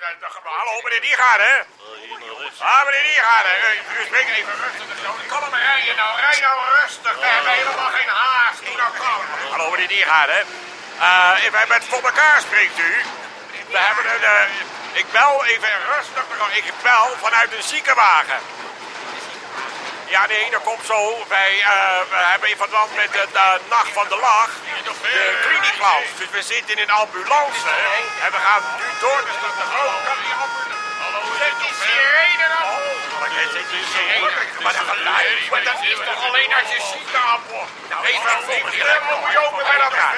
Hallo, meneer Diergaarde. Ah, meneer Diergaarde. U spreekt even rustig. Kom maar rijden nou. Rij nou rustig. We hebben helemaal geen haast. Doe nou kalm. Hallo, meneer Diergaarde. Uh, wij met voor elkaar spreekt u. We hebben een... Uh, ik bel even rustig. Ik bel vanuit een ziekenwagen. Ja, nee, dat komt zo. Wij uh, we hebben in verband met de, de nacht van de lach de kliniekklaus. Dus we zitten in een ambulance en we gaan nu door. Dus dat de kan die ambulance... Hallo, zet die sirene dan op. Zet die sirene. Maar dat geluid, maar dat is toch alleen als je ziek wordt. Even een je open bij dat raam.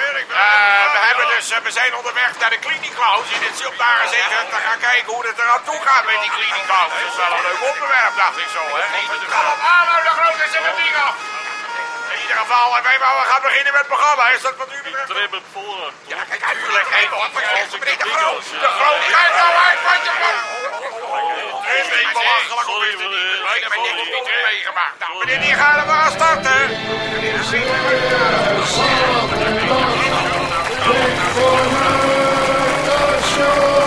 We hebben dus, we zijn onderweg naar de kliniekklaus in het daar gezeten. Te gaan kijken hoe het eraan toe gaat met die kliniekklaus. Dat is wel een leuk onderwerp, dacht ik zo, hè. Hallo, de grote zet het ding af ieder geval, wij we gaan beginnen met het programma. Is dat wat u betreft? Trim het voor. Ja, kijk, uitleg even. Wat vergeet meneer de Groot. De Groot, kijk nou uit wat je van... Ik ben belachelijk op is dit niet. Ik heb niks niet meegemaakt. Nou, meneer, die gaan we gaan starten. nou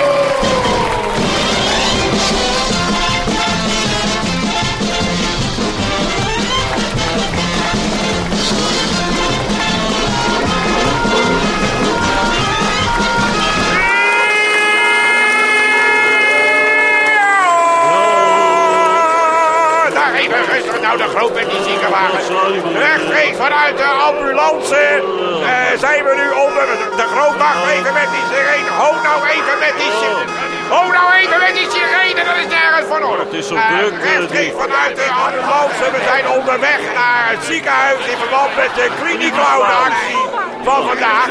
is zo druk. Uh, rechtstreeks vanuit de ambulance. We zijn onderweg naar het ziekenhuis in verband met de Clinic actie van vandaag.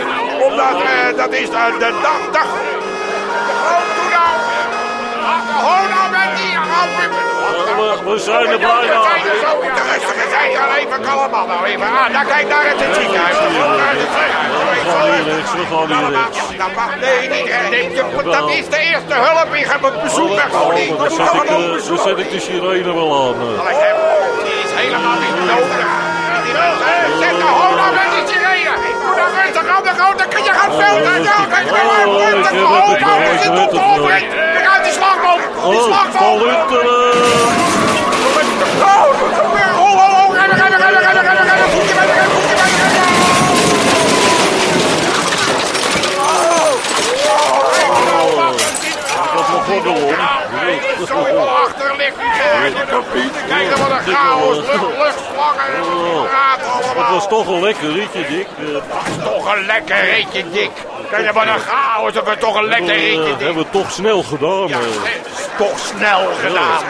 Omdat uh, dat is de, de dag. dag. De groot, doe nou. Ho nou met die ambulance we, zijn er bijna. We zijn er even kalm nou even. Ah, daar kijk naar het ziekenhuis. We gaan we gaan niks. Nee, niet. Dat is de eerste hulp. Ik heb een bezoek. Dan zet ik de sirene wel aan. Die is helemaal niet nodig. Zet de hola met die sirene. Doe dan rustig aan de grote. Je gaat veel te doen. Kijk maar op de oprit. Kijk uit die slagboom. Die slagboom. Achter ligt die de cabine. Kijk dan wat een chaos. Luchtslangen. Het was toch een lekker ritje, Dick. Het was toch een lekker ritje, Dick. Kijk dan een chaos. Het was toch een lekker ritje, Dick. Hebben we toch snel gedaan. Ja, toch snel gedaan.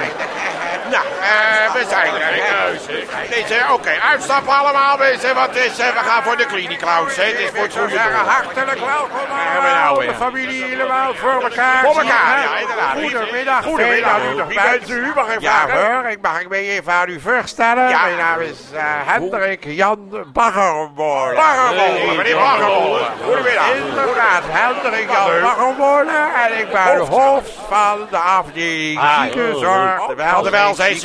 We zijn er. Deze, oké, okay, uitstappen allemaal. Mensen, wat is, we gaan voor de kliniekklaus. Het is voor het goede Hartelijk welkom allemaal. Nou de familie helemaal voor elkaar. Voor elkaar, ja, inderdaad. Goedemiddag. Goedemiddag. Bent u? Mag ik ja, hoor. Ik mag me even aan u voorstellen. Mijn naam is uh, Hendrik Jan Baggermolen. Baggermolen, meneer Baggermolen. Goedemiddag. Inderdaad, Hendrik Jan Baggermolen. En ik ben hoofd van de afdeling ziekenzorg. De welzijn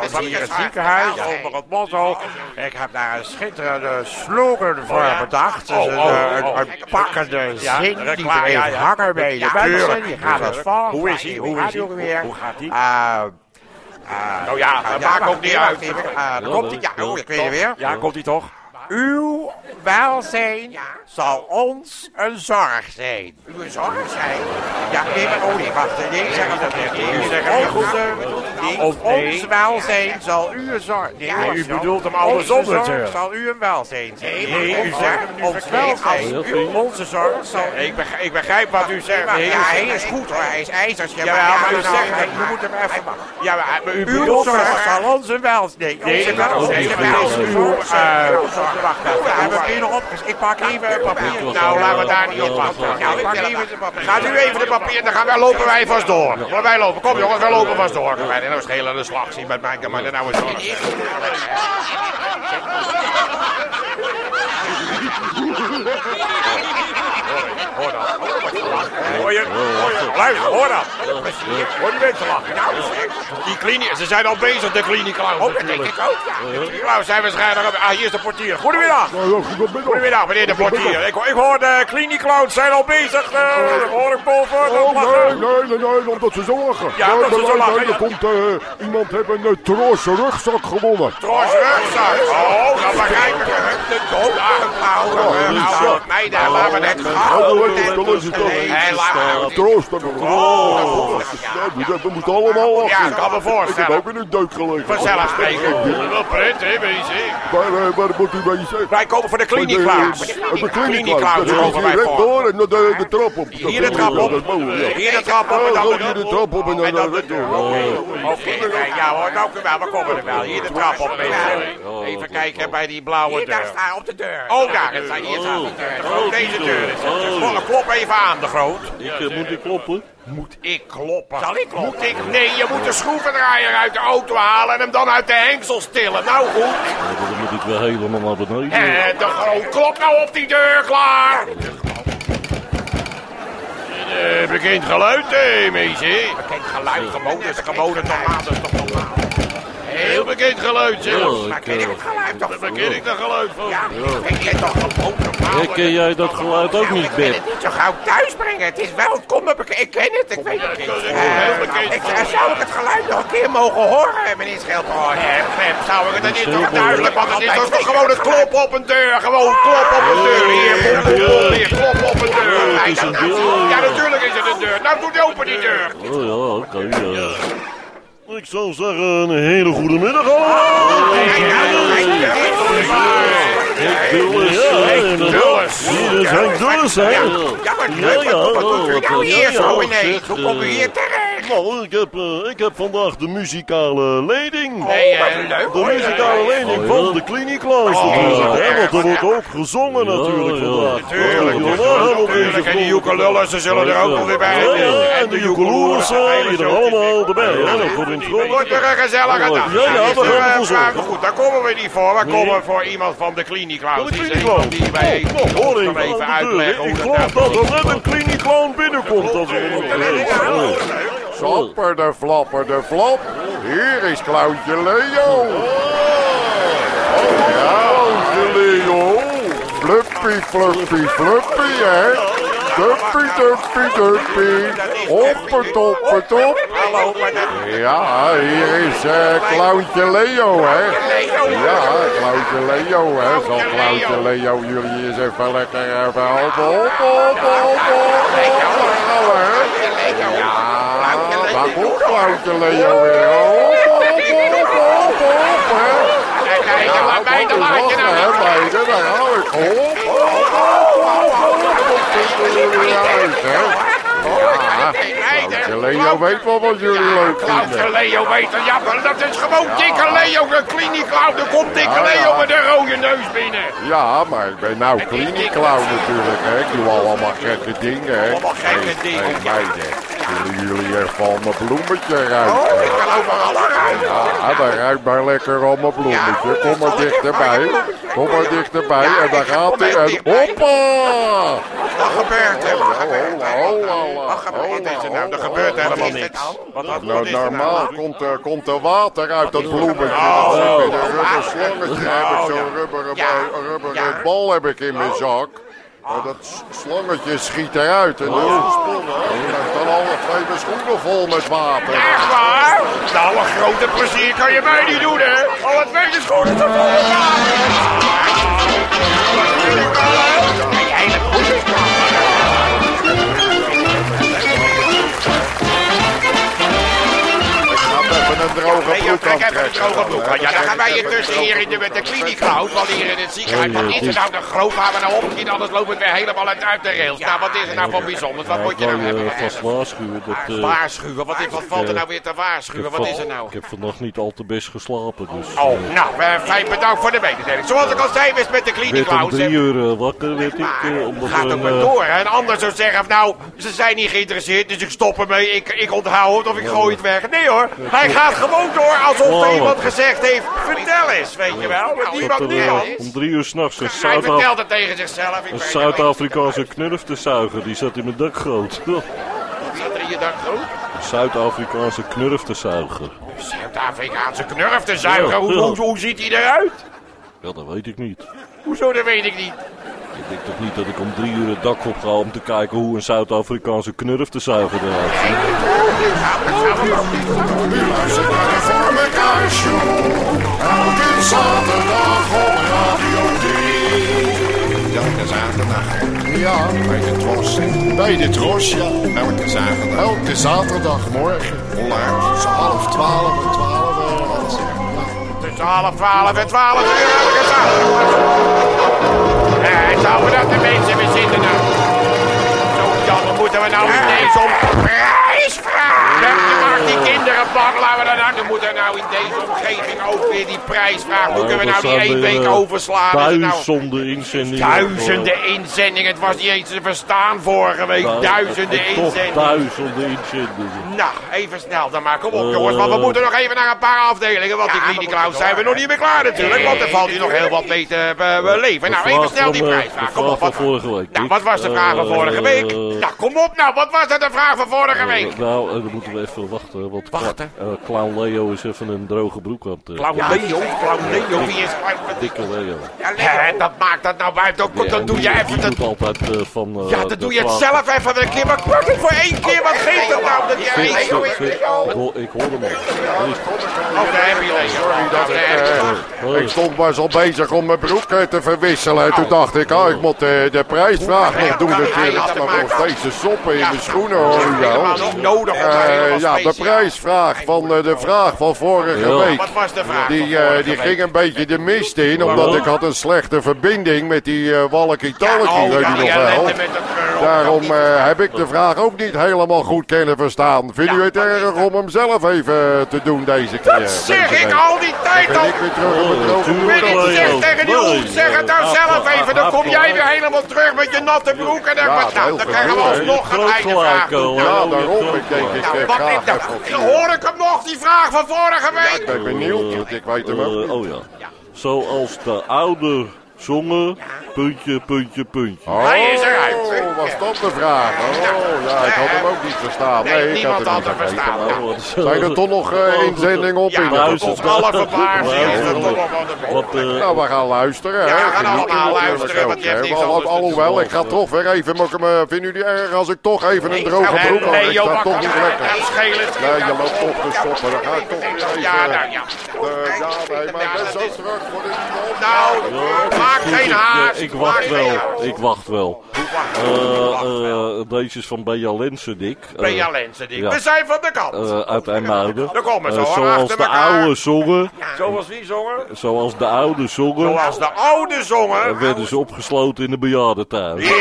het ziekenhuis onder het motto. Ik heb daar een schitterende slogan voor bedacht. Dus een, een, pakkende zin die even hangen bij de mensen. Die gaat als volgt. Hoe is hij? Hoe is hij? Hoe gaat hij? Uh, oh ja, dat maakt ook niet uit. Uh, komt hij? Ja, oh, ik weet het weer. Ja, komt hij toch? Uw welzijn zal ons een zorg zijn. Uw een zorg zijn? Ja, nee, maar oh nee, wacht. Nee, zeg ik dat niet. Nee, zeg Ons, welzijn zal u een zorg... Nee, u bedoelt hem andersom natuurlijk. zal u een welzijn zijn. Nee, u zegt ons welzijn. Onze zorg zal... Ik begrijp wat u zegt. Ja, hij is goed hoor. Hij is ijzers. Ja, maar u zegt... Je moet hem even... Ja, maar u bedoelt... Uw zorg zal onze welzijn... Nee, onze welzijn. Uw zorg wacht even. We. Ik pak even een papier. Nou, laten we daar niet op wachten. Nou, ik pak even de papier. Gaat u even de papier, dan gaan wij lopen wij vast door. Wij lopen. Kom jongens, wij lopen vast door. Nou schelen de slag zien met mij. Maar nou is het Hoor dan. Hoor je? Luister, hoor dat. Plezier. Hoor die mensen lachen. Nou, zeg. Die kliniek, ze zijn al bezig, de kliniekclowns. Oh, dat denk ik ook, ja. Nou, zijn waarschijnlijk... Ah, hier is de portier. Goedemiddag. Goedemiddag, meneer de portier. Ik, ik hoor de kliniekclowns zijn al bezig. Uh, dat hoor ik boven. Oh, nee, nee, nee, nee, omdat ze zo lachen. Ja, omdat ze zo lachen, Er ja. komt eh, iemand heeft een uh, Troose rugzak gewonnen. Trots rugzak. Oh, dat begrijp ik. De dood aangehouden. Nou, meiden, laten we het gaan. Hé, laat maar. Nog. Oh. Ja, we moeten allemaal lachen. Ja, ik kan me Ik voorstellen. heb ook in een deuk gelegen. Vanzelf spreken. Wel pret, hè. Waar, eh, waar moet u? Wij komen voor de kliniekclowns. De Kliniekclowns Dat komen is wij hier recht voor. door en de, de trap op. Hier de trap op. Dat. Hier de trap op en Oh, dan de hier de trap op en dan de de. Oké. Ja hoor, dank u wel. We komen er wel. Hier de trap op, mensen. Even kijken bij die blauwe deur. Daar staat op de deur. Oh, daar. Hier staat die deur. De groot, deze deur is het. Vol- Klop even aan, de groot. Ik eh, moet ik kloppen. Moet ik kloppen? Zal ik kloppen? Moet ik? Nee, je moet de schroevendraaier uit de auto halen en hem dan uit de hengsel tillen. Nou goed. Ja, dan moet ik wel helemaal naar beneden. Eh, de groot, klop nou op die deur, klaar. Eh, bekend geluid, hé, meisje. Bekend geluid, gewoon, dat is gewoon het normaal, dat is toch normaal. Heel bekend geluid, zeg. Ja, Maar ik, ken ik eh, het geluid toch? Dat ken ik dat geluid van. Ja, ik ken toch gewoon normaal. Ja, ken jij dat geluid ook niet, Ik kan Ben? het niet zo gauw thuis brengen. Het is wel, het komt. Ik ken het, ik weet het. heel bekend. Ik, eh, zou ik het geluid nog een keer mogen horen, meneer Schildhoorn? Zou ik het dan niet toch duidelijk, want het is toch gewoon het klop op een deur. Gewoon klop op een deur. Hier, hier, klop op een deur. Het is een deur. Ja, natuurlijk is het een deur. Nou, doe open die deur. Oh ja, oké. ja. Ik zou zeggen, een hele goede middag allemaal. Dulles. Hier is Henk Dulles, hè. Ja, maar Ja, ja, wat doet u wat, nou eh, hier ja, zo ja, ineens? zeg, Hoe u eh, hier terecht? Nou, ik heb, eh, ik heb vandaag de muzikale leiding. Nee, eh, De muzikale leiding van de kliniekclowns natuurlijk, hè. Want er wordt ook gezongen natuurlijk vandaag. Natuurlijk. En die joekelullen, ze zullen er ook wel weer bij. Ja, ja, en de joekeloers, die er allemaal erbij, hè. Dat wordt in het Het wordt weer een gezellige dag. Ja, ja, we eh, gaan verzorgen. Goed, daar komen we niet voor. We komen voor iemand van de kliniekclowns. Van de iemand die wij Oh, nou, hoor even uitleggen hoe Ik dat geloof nou dat er net een kliniekclown binnenkomt als er een Sapper de flapper de flap. Hier is Klauwtje Leo. Ja, Klauwtje Leo. Fluppy, fluppy, fluppy, hè. Duppie, duppie, duppie. Hoppet, hoppet, op. Hallo, maar dat... Ja, hier is eh Klauwtje Leo, hè. Ja, Klauwtje Leo, hè. Zal Klauwtje Leo jullie eens even lekker even helpen? Hop, hop, hop, hop. Ja, Klauwtje Leo weer. Hop, hop, hop, hop, hop, hè. Nee, nee, laat mij, dan laat je nou meiden, daar hou ik. Hop, hop, hop, hop, hop. Hè. Ja, Leo weet wel wat jullie leuk vinden. Leo weet het. Ja, maar dat is gewoon dikke Leo, de kliniekclown. Er komt dikke Ja, Leo ja. met een rode neus binnen. Ja, maar ik ben nou kliniekclown natuurlijk, hè. Ik doe allemaal gekke dingen, hè. Allemaal gekke dingen, ja. Jullie even al mijn bloemetje ruiken? Oh, ik kan overal ruiken. Ja, dan ruikt maar lekker al mijn bloemetje. Kom maar dichterbij. Kom maar dichterbij. En dan gaat hij. En hoppa! Wat gebeurt er? Wat gebeurt er? Wat gebeurt er nou? Er gebeurt helemaal niks. Nou, is normaal nou? komt er, komt er water uit dat bloemetje. Oh. Dat zit met een rubber slangetje. Heb ik zo'n rubberen, bal heb ik in mijn zak. En dat s- slangetje schiet eruit. En is het spullen. En dan alle twee mijn schoenen vol met water. Echt waar? Nou, een grote plezier kan je mij niet doen, hè? Alle twee de schoenen te vol met water. Een droge Nee, broek trekt even een droge broek aan. Ja, dan gaan wij intussen hier in de, met de kliniekhout, want hier in het ziekenhuis. Wat is er nou de groot? Gaan we nou opschieten, anders loopt het weer helemaal uit de rails. Nou, wat is er nou van bijzonders? Wat moet je nou hebben? vast waarschuwen. Dat, eh, Waarschuwen, wat, is, wat valt er nou weer te waarschuwen? Wat is er nou? Ik heb vannacht niet al te best geslapen, dus... Oh, nou, eh, fijn bedankt voor de mededeling. Zoals ik al zei, wist met de om kliniekhout. drie uur eh, wakker, weet ik. eh, omdat Gaat er ook maar eh, door. hè? Een ander zou zeggen, nou, ze zijn niet geïnteresseerd, dus ik stop ermee. Ik, ik onthoud het of ik gooi het weg. Nee hoor, hij gaat gewoon door alsof er Wow. iemand gezegd heeft, vertel eens, weet je wel. Niemand er, meer eh, is. om drie uur s'nachts een Hij vertelt het tegen zichzelf. Ik een Zuid-Afrikaanse knurf te zuigen. Die zat in mijn dakgoot. staat er in je dakgoot? Zuid-Afrikaanse knurftezuiger. Zuid-Afrikaanse knurf te zuigen. Ja, Hoe, ja. hoe, hoe ziet hij eruit? Ja, dat weet ik niet. Hoezo, dat weet ik niet. Ik denk toch niet dat ik om drie uur het dak op ga om te kijken hoe een Zuid-Afrikaanse eruit de Voor elkaar show. Elke zaterdag op Radio 3. Elke zaterdag Ja, bij de Tros. bij de Tros, ja. Elke zaterdag. Elke zaterdagmorgen. Voluit. Tussen half twaalf en twaalf. Tussen half twaalf en twaalf uur elke zaterdag. En zouden we dat de mensen weer zitten nou? Zo dan moeten we nou ineens om prijs vragen. Zeg, je maakt die kinderen bang, laten we dat nou. Dan moeten we nou in deze omgeving ook weer die prijs vragen. Hoe kunnen we nou die één week overslaan? Is het nou- Duizenden inzendingen. Duizenden inzendingen. Het was niet eens te verstaan vorige week. Nou, Duizenden inzendingen. duizenden inzendingen. Nou, even snel dan maar. Kom op Eh. jongens, want we moeten nog even naar een paar afdelingen. Want die Cloud zijn we nog niet meer klaar natuurlijk. Want er valt hier nog heel wat mee te eh, beleven. Nou, even snel die eh, prijsvraag. de Kom op. Wat, vorige week. nou, wat was de vraag van vorige week? Eh, Nou, kom op nou. Wat was dat de vraag van vorige week? Eh, nou, eh, dan moeten we even wachten. Want Wachten? Cla- eh, Clown Leo is even een droge broek aan het... eh, Clown Leo, Clown Leo, wie is Clown Dikke Leo. Hè, dat maakt dat nou ook. Ja, Dan doe die- je even dat. altijd van... eh, Ja, dan de doe je het zelf even een keer. Maar kwart het voor één keer. Wat geeft het nou? Dat zit, keer... zit. Ik hoor- Ik hoor hem al. Is- Oh, daar heb je Leo. Sorry dat Nou, ik... stond maar zo bezig om mijn broek te verwisselen. En toen dacht ik, ah, ik moet de prijsvraag nog doen natuurlijk. Maar nog steeds de soppen in mijn schoenen hoor nodig Eh, ja, de speciaal- prijsvraag van eh, de vraag van vorige Ja. week. Wat was de vraag? Die, van eh, vorige die week? ging een beetje de mist in, omdat ik had een slechte verbinding met die walkie-talkie, weet ja, u die nog wel. ellende met dat girl. Daarom eh, heb ik de vraag ook niet helemaal goed kunnen verstaan. Vindt u het erg om hem zelf even te doen deze keer? Dat zeg ik al die tijd al. ik weer terug op het tegen die hond, zeg het nou zelf even. Dan kom jij weer helemaal terug met je natte broek. En dan, dan krijgen we alsnog een einde gelijk, vraag. Ja, daarom. Ik denk, ik graag hoor ik hem nog, die vraag van vorige week? Ik ben benieuwd, want ik weet hem ook Eh, niet. oh ja. Zoals de oude zongen, puntje, puntje, puntje. Oh, Hij is eruit. was dat de vraag? Oh, ja, ik had hem ook niet verstaan. Nee, Nee, ik niemand had had hem niet verstaan. Nou, Zijn er toch nog eh, inzendingen op Ja, in? dat Luister. komt alle verbaasd. Er wat een- eh, Nou, we gaan luisteren. hè. Ja, we gaan allemaal luisteren, want je hebt niks anders te Alhoewel, ik ga toch weer even... Me, vinden jullie erg als ik toch even een droge nou, broek aan? nee, Ik toch niet lekker. Ja, schelen. Nee, je loopt toch te stoppen. Dan ga ik toch weer even... Ja, nou ja. eh, ja, nee, maar ik ben zo terug voor de nieuwe Nou, maak geen ik, eh, haast. Ik wacht wel. Ik wacht wel. Eh, eh, Deze is van Benja Lensen, die. ja. We zijn van de kant. uit IJmuiden. Dan komen ze zoals de oude zongen. Zoals wie zongen? Zoals de oude zongen. Zoals de oude zongen. werden ze opgesloten in de bejaardentuin. Ja!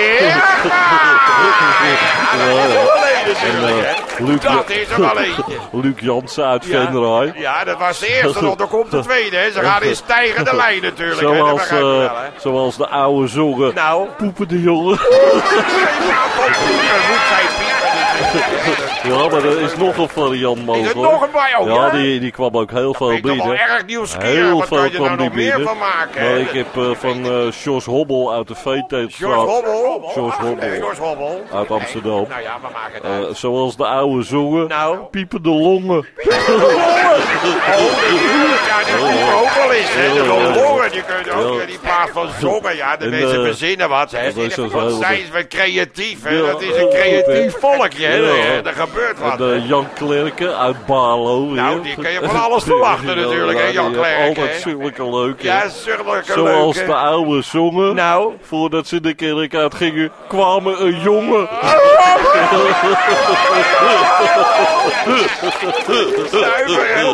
Natuurlijk. En, eh, Luc, Dat is er wel eentje. Luc Jansen uit Ja. Venray. Ja, dat was de eerste nog. Dan komt de tweede, hè. Ze gaan in stijgende lijn natuurlijk, Zoals, eh, wel, hè. zoals de oude zongen. Nou. Poepen de jongen. Ja, van moet zij piepen. Ja, maar er is nog een variant Is mogelijk. er nog een bij? Oh, ja, die, die kwam ook heel veel ik toch wel binnen. erg nieuwsgierig. Heel Wat veel kwam nou die nog meer van maken, Maar hè? ik heb eh, van eh Jos Hobbel uit de VT George Hobbel. George Hobbel. Uit Amsterdam. Nou ja, we maken het Eh, zoals de oude zongen. Nou. Piepende longen. Ja, die moet ook wel eens, hè. De longen, die kun je ook in die plaats van zongen. Ja, de En, mensen verzinnen wat, hè. dat is Wat zijn ze creatief, hè. Dat is een creatief volkje, hè. Ja. Er- gebeurt wat. En eh, Jan Klerken uit Barlo. Nou, die kun je van alles verwachten natuurlijk, hè, Ja, Jan Klerken, Altijd zulke leuke. Ja, zulke Zoals leuke. de oude zongen. Nou. Voordat ze de kerk uitgingen, kwamen een jongen. Zuiver, hè.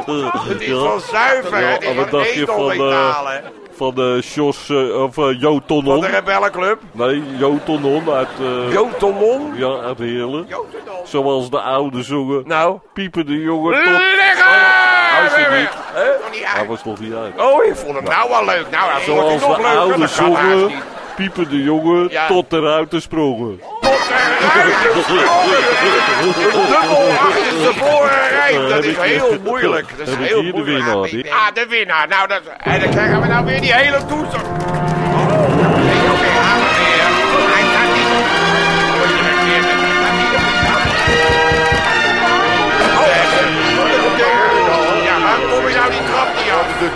Het is van zuiver. Ja, Het is wat van dacht je van. Van de Jos, eh, of uh, Jo Van Tonon. de rebellenclub. Nee, Jo Tonon uit, eh, Jotomon. ja, uit Heerlen. Zoals de oude zongen. Nou. Piepen de jongen tot... Leggen! Hij Weer, niet. Hij uit. was nog niet uit. Oh, ik vond hem nou wel leuk. Nou, hij wordt Zoals nog de leuker. oude zongen. Piepen de jongen Ja. tot eruit te sprongen. Dubbel achterstevoren rijdt. Dat is heel moeilijk. Dat is heel moeilijk. Ah, de winnaar. Nou, dat, en dan krijgen we nou weer die hele toets.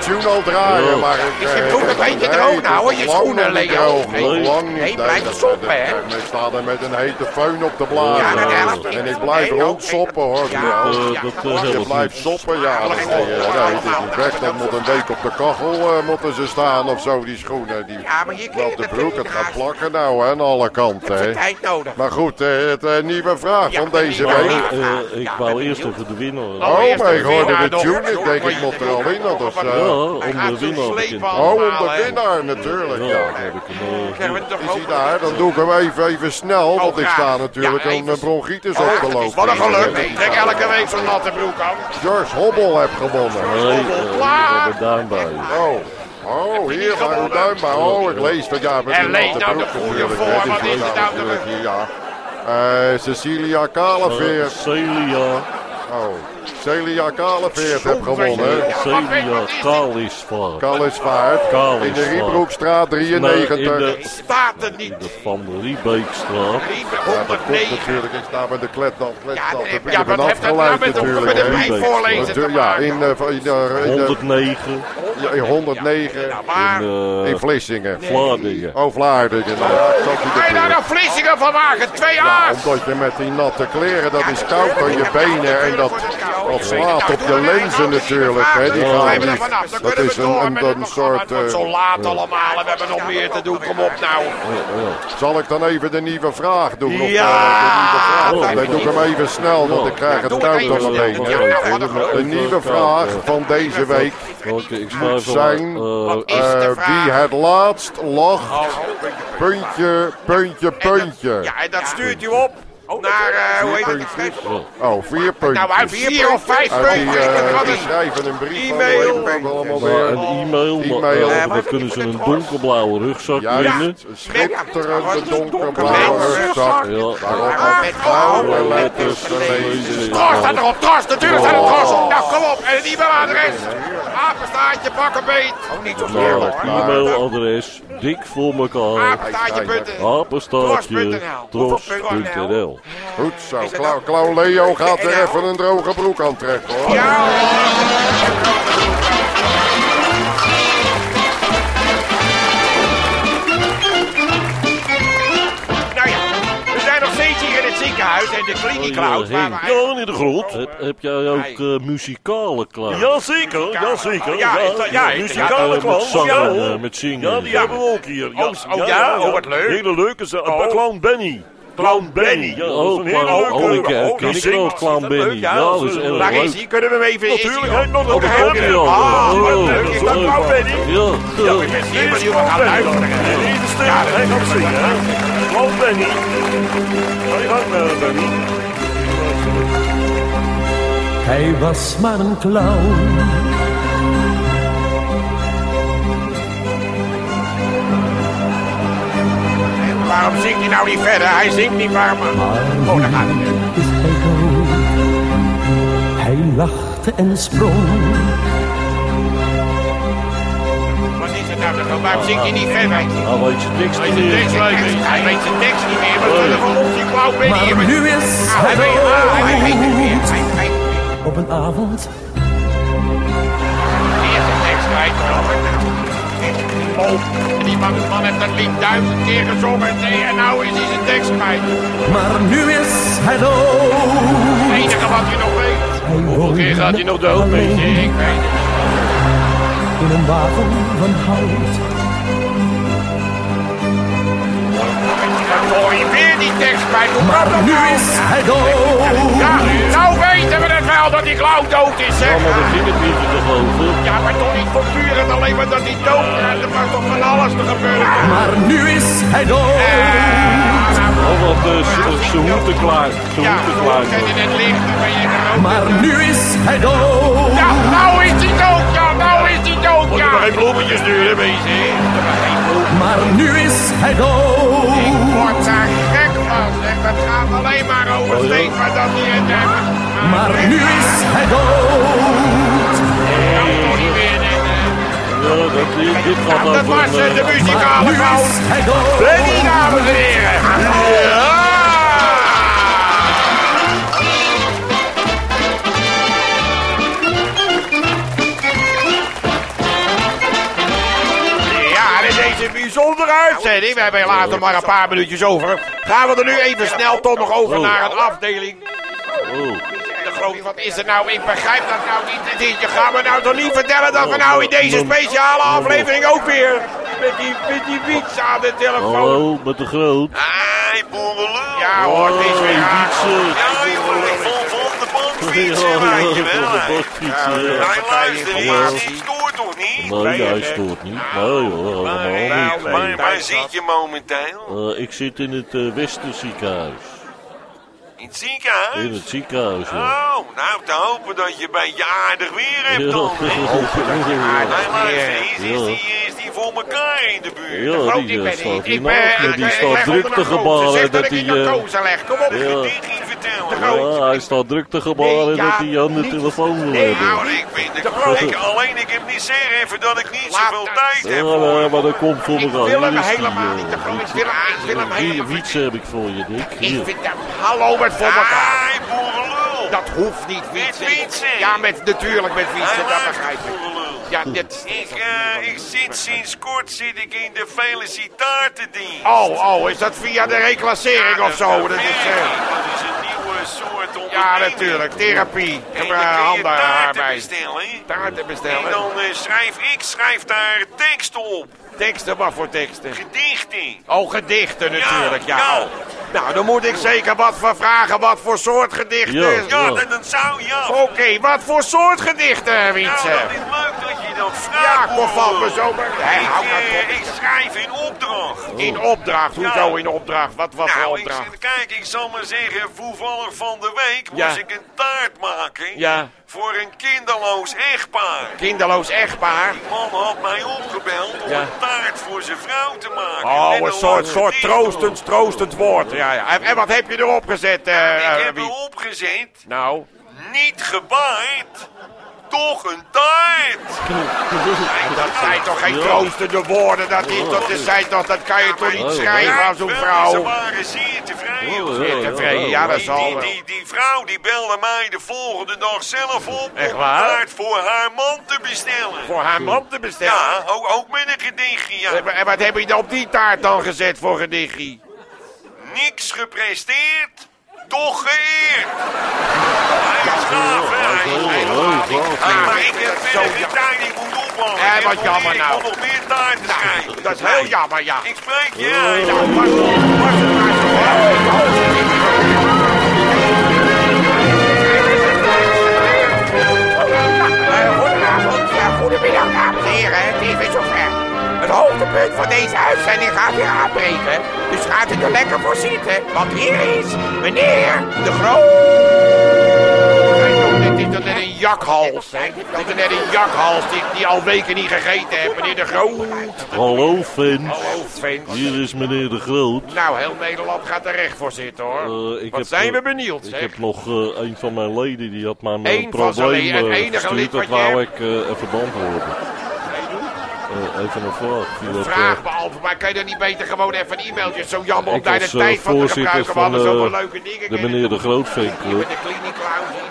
Telefoon al draaien, Ja. maar ik... Is je eh, broek een beetje droog nou, je schoenen, Leo? droog, Nee. nog lang niet. Nee, blijf soppen, hè? Ik sta er met een hete föhn op de Ja, blazen. dat helpt niet. En ik blijf rondsoppen, hoor. Ja, Ja, Eh, eh, je blijft soppen, ja. Dat, het is niet weg. Dat moet een week op de kachel eh, moeten ze staan of zo, die schoenen. Die, Ja, maar je de het broek, het niet, gaat plakken nou, hè, aan alle kanten. Hè. Tijd nodig. Maar goed, eh, het eh, nieuwe vraag van de deze week. Eh, ik wou eerst even de winnaar. Oh, Oh, eerst maar de ik hoorde de tune. Ik denk, ik moet er al in. Eh, om de winnaar oh, om de winnaar natuurlijk, Ja, heb ik hem, eh, Is ook hij daar? Dan doe ik hem even, even snel, want ik sta natuurlijk Ja, een eh, bronchitis Oh, op te lopen. Wat een geluk. Nee, Trek elke week zo'n natte broek aan. George Hobbel heeft gewonnen. Nee, eh, ik heb een duim bij. Oh. Oh, hier bij uw duim bij. Oh, ik lees dat ja, met En lees nou de broek goede voor, wat is het staat nou ja. Eh, Cecilia Kaleveert. Celia, Oh, Celia Kaleveert heeft gewonnen. Celia Kalisvaart. Kalisvaart. In de Riebroekstraat Nee, 93. in de, Staat er niet. de Van de Riebeekstraat. Ja, dat 109. natuurlijk. Ik sta met de kletdal. Ja, kletdal dat- ik ja, ben wat heeft dat nou afgeleid met de- natuurlijk. met de voorlezen te Ja, maken? in, eh, van- in, de- in, de- 109 ja, in 109 Ja, maar... in in eh Vlissingen. Vlaardingen. Oh, Vlaardingen. Nou, ja, Ga je daar natuurlijk. een Vlissingen van maken? Twee Ja, aas. omdat je met die natte kleren, dat is koud aan je benen en dat, dat slaat op je lenzen natuurlijk. Hè. Die Ja, gaan we niet- vanaf. Dan dat kunnen is we een, door een, soort... Het wordt eh, zo laat allemaal en we hebben nog meer te doen. Kom op nou. zal ik dan even de nieuwe vraag doen? Of, eh, Ja, de nieuwe vraag? dat Nee, doe ik hem even snel, want ik krijg het koud het aan even mijn snel. benen. Ja, wat een De nieuwe vraag van deze week moet zijn... eh, eh, wie het laatst lag, Oh, puntje, puntje, puntje. Ja, en dat stuurt u op naar, eh, hoe heet het? Oh, vier puntjes. Nou, vier of vijf puntjes. eh, schrijven een brief van, E-mail. een e-mail, Eh, dan kunnen ze een donkerblauwe rugzak winnen. Een schitterende donkerblauwe rugzak. Ja, Waarop met blauwe letters te lezen. Tros staat erop, Tros, natuurlijk staat er Tros op. Nou, kom op. En het e-mailadres. Apenstaartje, bakkenbeet. Oh, niet zo snel hoor. e-mailadres dik voor elkaar. Apenstaartje tros.nl. Goed zo, Klauw, Klauw Leo gaat er even een droge broek aantrekken hoor. Ja, in het ziekenhuis en de kliniek Klaus. waar we Ja, meneer de Groot. Heb, heb jij ook eh, muzikale klaar? Jazeker, jazeker. Ja, is dat- ja, is- muzikale met clowns. Ja, zingen, hoor. eh, met zingen. Ja, die hebben we ook hier. Ja, Oh, oh ja? Oh, wat leuk. Hele leuke. ze- Oh. Clown Benny. Clown Benny. Ja, dat is Oh, een hele leuke. oh, ik, oh, ken die ik wel. Clown Is dat Benny. Ja, dat is erg Waar leuk. is hij? Kunnen we hem even... is Natuurlijk, hij nog Oh, een al. Ah, Oh, wat leuk. dat Is is dat. Clown Benny? Ja, Ja, ja. ik ben zeer Dit is benieuwd. We Clown gaan Benny. luisteren. Benny. Ga je gang, Benny. Hij was maar een clown. Waarom zingt hij nou niet verder? Hij zingt niet waar, maar... Oh, daar gaat hij. nu is hij dood. Hij lachte en sprong. Nou? Dan- Waarom zingt hij niet verder? Hij Nou, weet je zijn tekst niet meer. Hij weet zijn tekst niet meer. Wat van op die Clown Benny? hier? Maar nu is Ah, hij hij weet ah, hij weet het weer. weet Op een avond weer zijn tekst kwijt. hoor. Oh, en die man, man heeft dat lied duizend keer gezongen. Nee, en nou is hij zijn tekst kwijt. Maar nu is hij dood. Het enige wat je nog weet. Hoeveel keer gaat hij nog dood, weet je? Ik weet het. In een wagen van hout. Dan hoor je weer die tekst. Hoe kan Maar nu nou? is hij dood. Ja, nou weten we het wel dat die Clown dood is, zeg. Ja, maar begin het niet te geloven. Ja, maar toch niet voortdurend alleen maar dat hij dood is. Er was toch van alles te gebeuren. Maar nu is hij dood. Oh, want eh, ze- moeten klaar. Ze Ja, moeten klaar. in het licht, dan ben je. Maar nu is hij dood. Ja, nou is dood, Moet je maar geen bloemetjes sturen, wezen. Maar nu is hij dood. Ik word daar gek van, zeg. Dat gaat alleen maar over steeds maar dat hij het heeft. Maar nu is hij dood. kan toch niet meer. Ja, dat, dit, dit gaat dat over was de eh, muzikale nu fout. dames en heren. Geweldige uitzending. We hebben nog maar een paar minuutjes over. Gaan we er nu even snel toch nog over Oh. naar een afdeling. Oh, De grote, wat is er nou? Ik begrijp dat nou niet. Je gaat me nou toch niet vertellen dat we nou in deze speciale aflevering ook weer met die, met die fiets aan de telefoon. hallo, met de groot. Hey, boerenlul. Ja hoor, het is weer aan. fietsen. Ja, jongen, ik val van de bank Ja, fietsen, ja, weet je wel. de hè. bakfietsen, Ja, ja. Hey, luister Ja. eens, ik stoor toch niet? Nee, hij stoort niet. Nee hoor, helemaal niet. Waar, waar zit je momenteel? Eh, ik zit in het uh, Westerziekenhuis. In het ziekenhuis? In het ziekenhuis, ja. Oh, nou te hopen dat je een beetje aardig weer hebt Ja. dan. hè. Ja. eens, is die, is die voor elkaar in de buurt? Ja, die ik eh, ben staat hier Ik ben, naast me. ik, Die ik staat druk te gebaren dat dat ik hij... in eh, narcose leg. Kom op. Ja. Ja, hij staat druk te gebaren Nee, ja, dat hij aan de niet- telefoon wil Nee, hebben. Nou, ik grote. Alleen ik heb niet zeggen even dat ik niet Laat zoveel tijd Ja, heb voor maar dat komt voor Ik wil hem die, helemaal eh, niet te groot. Ik wil hem, helemaal heb ik voor je, Dick. Ik Hier. vind hem... Hallo met voor elkaar. Ai, boerenlul. Dat hoeft niet Met fietsen. fietsen? Ja, met, natuurlijk met Hij fietsen, dat begrijp ik. Ja, dit... Ik, eh, ik zit sinds kort zit ik in de felicitatendienst. Oh, oh, is dat via de reclassering of zo? Dat is... eh, Dat is een nieuwe soort ja, onderneming. natuurlijk. Therapie. Ik En heb dan kun je taarten bestellen. Taarten En bestellen. dan eh, schrijf ik schrijf daar teksten op. Teksten, wat voor teksten? Gedichten. Oh, gedichten natuurlijk, ja. ja. Nou, dan moet ik zeker wat voor vragen, wat voor soort gedichten. Ja. Ja, dat, dat zou ja. Oké, wat voor soort gedichten, Nou, Wietse? dat is leuk Ja, kom me boerenlul. zo bij. Hé, Ik, hou nou eh, ik schrijf in opdracht. In opdracht, hoezo Ja. in opdracht? Wat, wat voor Nou, ik, opdracht? kijk, ik zal maar zeggen, toevallig van de week Ja. moest ik een taart maken Ja. voor een kinderloos echtpaar. Kinderloos echtpaar. Die man had mij opgebeld om Ja. een taart voor zijn vrouw te maken. Oh, En een een soort, soort troostend, troostend woord. Ja, ja. En, en wat heb je erop gezet, eh, Ik eh, heb wie? erop gezet, Nou, niet gebaard, toch een taart. dat zijn toch geen troostende woorden? Dat, is, dat, is, zijn toch, dat kan je toch niet Oh, schrijven aan zo'n Wel, Ze vrouw? waren zeer tevreden. Oh, Zeer ja, tevreden, ja, dat Die, zal die, die, die vrouw die belde mij de volgende dag zelf op Echt om waar? een taart voor haar man te bestellen. Voor haar man te bestellen. Ja, ook, ook met een gedichtje. Ja. En wat heb je dan op die taart dan gezet voor gedichtje? Niks gepresteerd, toch geëerd. Hij is gaaf, hè? Hij is gaaf. Maar ik heb verder zo geen tijd, ik moet ophangen. Eh, Ik heb wat jammer nou. Ik moet nog meer taart te schrijven. Dat is heel jammer, ja. Ik spreek je. Oh. Hey, Nou, was, was het maar zo. Eh, Goedenavond, ja, goedemiddag dames en heren. Het is weer zover. Het hoogtepunt van deze uitzending gaat weer aanbreken. Dus gaat u er lekker voor zitten. Want hier is meneer de Groot. Dit is toch net een jakhals, hè? Dit is net een jakhals die, die al weken niet gegeten heeft, meneer de Groot. Hallo Vins. hier is meneer de Groot. Nou, heel Nederland gaat er recht voor zitten, hoor. Eh, ik Wat heb, zijn we benieuwd, Ik zeg. heb nog eh, een van mijn leden, die had maar Eén een van zijn probleem leden, het eh, enige gestuurd. Dat je wou ik even beantwoorden. Eh, even een vraag. het, eh, Vraag beantwoord, maar kan je dan niet beter gewoon even een e-mailtje? Zo jammer daar de als, eh, tijd van te gebruiken. We van, hadden zoveel eh, leuke dingen. de meneer de doen. Groot Hier fanclub. met de kliniek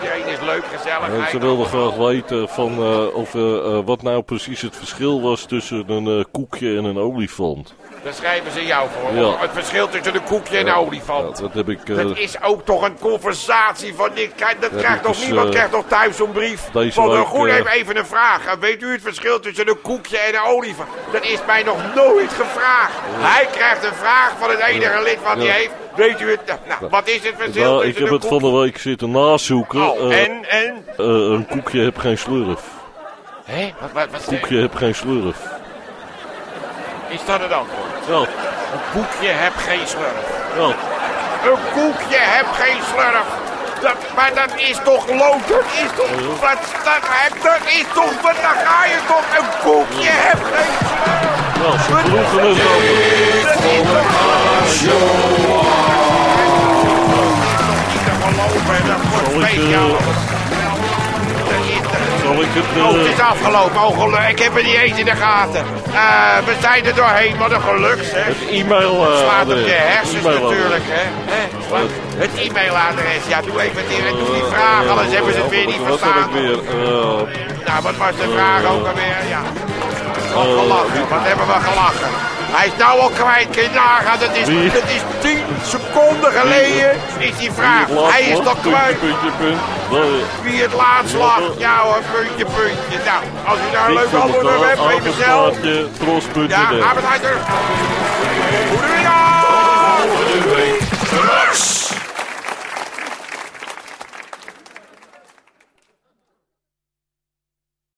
iedereen is leuk, gezellig. En ze wilden graag weten van, eh, of, eh, eh, wat nou precies het verschil was tussen een eh, koekje en een olifant. Daar schrijven ze jou voor. Ja. Het verschil tussen een koekje en een olifant. Ja, dat heb ik... eh, Dat is ook toch een conversatie van dit. Kijk, dat krijgt toch dus, niemand eh, krijgt toch thuis zo'n brief. van een goed eh, even, een vraag. En Weet u het verschil tussen een koekje en een olifant? Dat is mij nog nooit gevraagd. Hij krijgt een vraag van het enige lid wat hij heeft. Weet u het? Nou, wat is het verschil nou, ik heb het van de week zitten nazoeken. Oh, Eh, en, en? eh, een koekje heeft geen slurf. Hé, wat, wat, wat Koekje heeft geen slurf. is dat het antwoord? Ja, Een koekje hebt geen slurf. ja. Een koekje hebt geen slurf. Dat, maar dat is toch lood? Dat is toch... Wat, dat, dat is toch... Wat, dan ga je toch... Een koekje slurf. Ja, ze vroegen het Zal ik, speciaal. eh, Dat is toch- Zal ik het... Oh, het eh, is afgelopen. Oh, geluk. Ik heb het niet eens in de gaten. Eh, we zijn er doorheen. Wat een geluk, zeg. het e-mail... eh, Slaat op je hersens natuurlijk, hè? Het e-mailadres. Ja, doe even die, doe die vraag, anders hebben ze het weer niet verstaan. Nou, wat was de vraag ook alweer? Ja. Wat Eh, gelachen. Wat hebben we gelachen? Hij is nou al kwijt, kun je nagaan. Dat is, Wie? dat is 10 seconden geleden is die vraag. Hij is nog, toch kwijt. Puntje, Wie het laatst lag. Ja hoor, puntje, puntje. Nou, als u daar een leuk antwoord op hebt, geef mezelf. Ja, Albert Heijder. Goedemiddag!